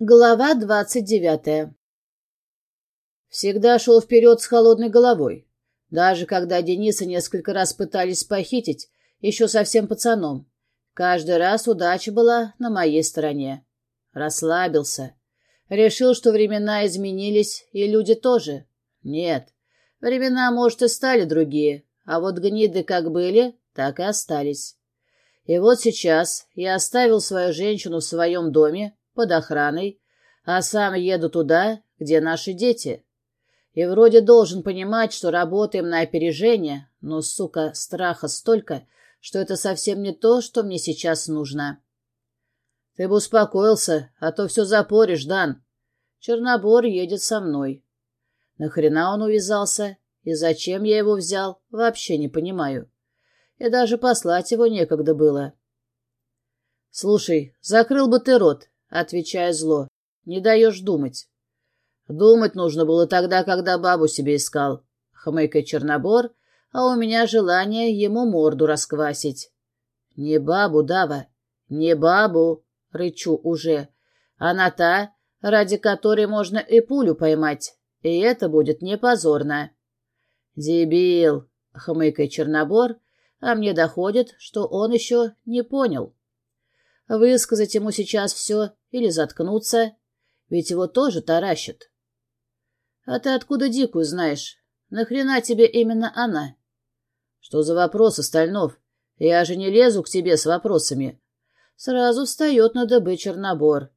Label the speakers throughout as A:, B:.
A: Глава двадцать девятая Всегда шел вперед с холодной головой. Даже когда Дениса несколько раз пытались похитить, еще совсем пацаном. Каждый раз удача была на моей стороне. Расслабился. Решил, что времена изменились, и люди тоже. Нет, времена, может, и стали другие, а вот гниды как были, так и остались. И вот сейчас я оставил свою женщину в своем доме, под охраной, а сам еду туда, где наши дети. И вроде должен понимать, что работаем на опережение, но, сука, страха столько, что это совсем не то, что мне сейчас нужно. Ты бы успокоился, а то все запоришь, Дан. Чернобор едет со мной. Нахрена он увязался? И зачем я его взял, вообще не понимаю. И даже послать его некогда было. Слушай, закрыл бы ты рот, отвечая зло. Не даешь думать. Думать нужно было тогда, когда бабу себе искал. Хмыкает Чернобор, а у меня желание ему морду расквасить. Не бабу, Дава, не бабу, рычу уже. Она та, ради которой можно и пулю поймать, и это будет не позорно. Дебил, хмыкает Чернобор, а мне доходит, что он еще не понял. Высказать ему сейчас все или заткнуться, ведь его тоже таращит. А ты откуда дикую знаешь? Нахрена тебе именно она? Что за вопрос, Стальнов? Я же не лезу к тебе с вопросами. Сразу встает на дыбы Чернобор.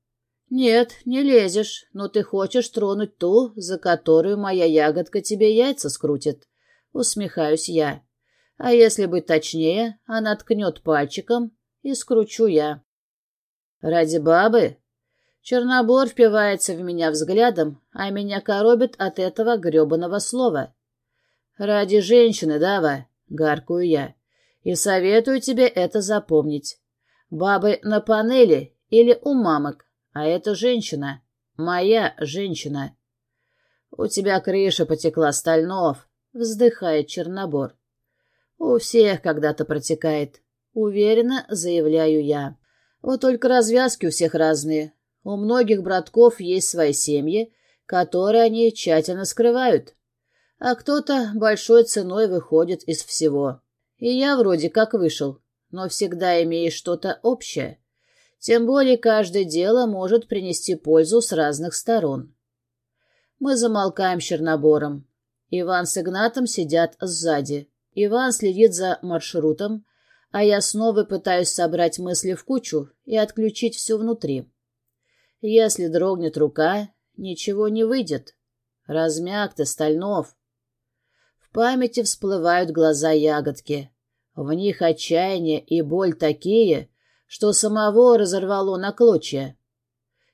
A: Нет, не лезешь, но ты хочешь тронуть ту, за которую моя ягодка тебе яйца скрутит. Усмехаюсь я. А если быть точнее, она ткнет пальчиком и скручу я. Ради бабы? Чернобор впивается в меня взглядом, а меня коробит от этого гребаного слова. «Ради женщины, Дава», — гаркую я, — «и советую тебе это запомнить. Бабы на панели или у мамок, а это женщина, моя женщина». «У тебя крыша потекла, Стальнов», — вздыхает Чернобор. «У всех когда-то протекает», — уверенно заявляю я. «Вот только развязки у всех разные, у многих братков есть свои семьи, которые они тщательно скрывают. А кто-то большой ценой выходит из всего. И я вроде как вышел, но всегда имеешь что-то общее. Тем более каждое дело может принести пользу с разных сторон. Мы замолкаем Чернобором. Иван с Игнатом сидят сзади. Иван следит за маршрутом, а я снова пытаюсь собрать мысли в кучу и отключить все внутри. Если дрогнет рука, ничего не выйдет. Размяк ты, Стальнов. В памяти всплывают глаза ягодки. В них отчаяние и боль такие, что самого разорвало на клочья.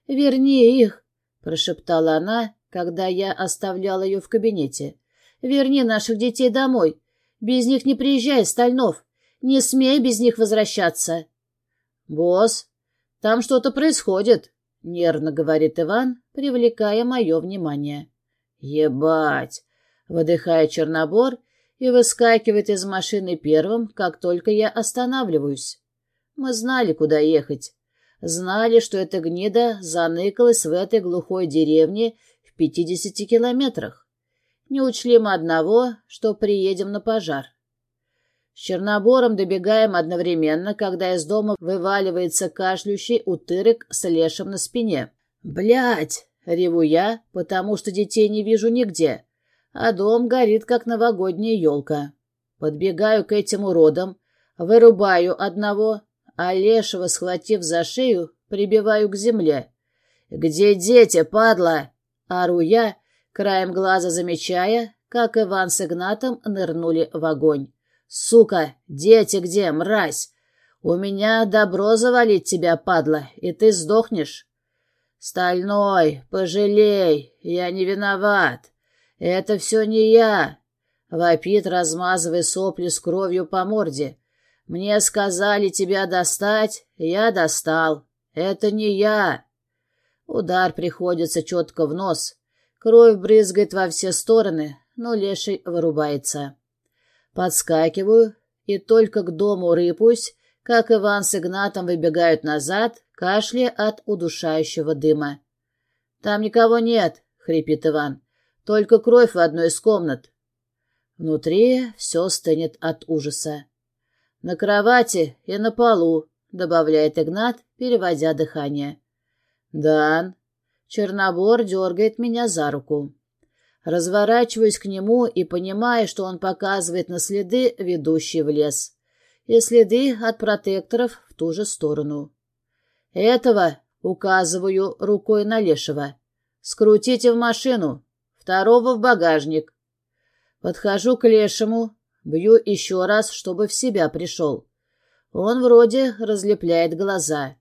A: «Верни их!» — прошептала она, когда я оставляла ее в кабинете. «Верни наших детей домой. Без них не приезжай, Стальнов. Не смей без них возвращаться». «Босс, там что-то происходит», — нервно говорит Иван, привлекая мое внимание. «Ебать!» — выдыхает Чернобор и выскакивает из машины первым, как только я останавливаюсь. Мы знали, куда ехать. Знали, что эта гнида заныкалась в этой глухой деревне в пятидесяти километрах. Не учли мы одного, что приедем на пожар. С Чернобором добегаем одновременно, когда из дома вываливается кашлющий утырок с лешим на спине. Блять! реву я, потому что детей не вижу нигде, а дом горит, как новогодняя елка. Подбегаю к этим уродам, вырубаю одного, а лешего, схватив за шею, прибиваю к земле. «Где дети, падла?» — ору я, краем глаза замечая, как Иван с Игнатом нырнули в огонь. «Сука, дети где, мразь? У меня добро завалить тебя, падла, и ты сдохнешь». «Стальной, пожалей, я не виноват. Это все не я», — вопит, размазывая сопли с кровью по морде. «Мне сказали тебя достать, я достал. Это не я». Удар приходится четко в нос. Кровь брызгает во все стороны, но леший вырубается. Подскакиваю и только к дому рыпусь, как Иван с Игнатом выбегают назад, кашляя от удушающего дыма. «Там никого нет», — хрипит Иван. «Только кровь в одной из комнат». Внутри все стынет от ужаса. «На кровати и на полу», — добавляет Игнат, переводя дыхание. «Дан». Чернобор дергает меня за руку. Разворачиваюсь к нему и понимаю, что он показывает на следы, ведущие в лес. И следы от протекторов в ту же сторону. «Этого», — указываю рукой на Лешего, — «скрутите в машину, второго в багажник». Подхожу к Лешему, бью еще раз, чтобы в себя пришел. Он вроде разлепляет глаза.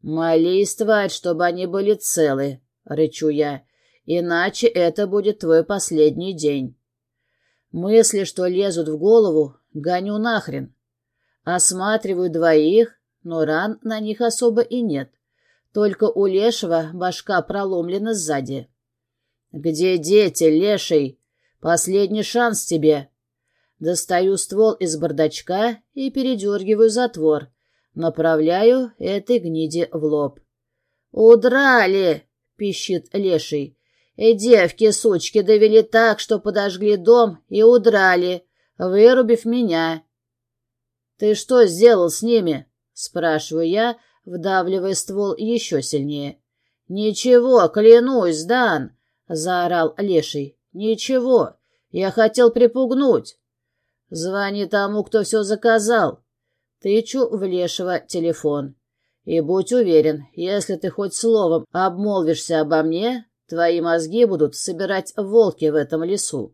A: «Молись, тварь, чтобы они были целы», — рычу я, — «иначе это будет твой последний день». Мысли, что лезут в голову, гоню нахрен. Осматриваю двоих, но ран на них особо и нет. Только у Лешего башка проломлена сзади. «Где дети, Леший? Последний шанс тебе!» Достаю ствол из бардачка и передергиваю затвор. Направляю этой гниде в лоб. «Удрали!» — пищит леший. «И девки, сучки, довели так, что подожгли дом и удрали, вырубив меня». «Ты что сделал с ними?» — спрашиваю я, вдавливая ствол еще сильнее. «Ничего, клянусь, Дан!» — заорал леший. «Ничего, я хотел припугнуть». «Звони тому, кто все заказал», Тычу в Лешего телефон. И будь уверен, если ты хоть словом обмолвишься обо мне, твои мозги будут собирать волки в этом лесу.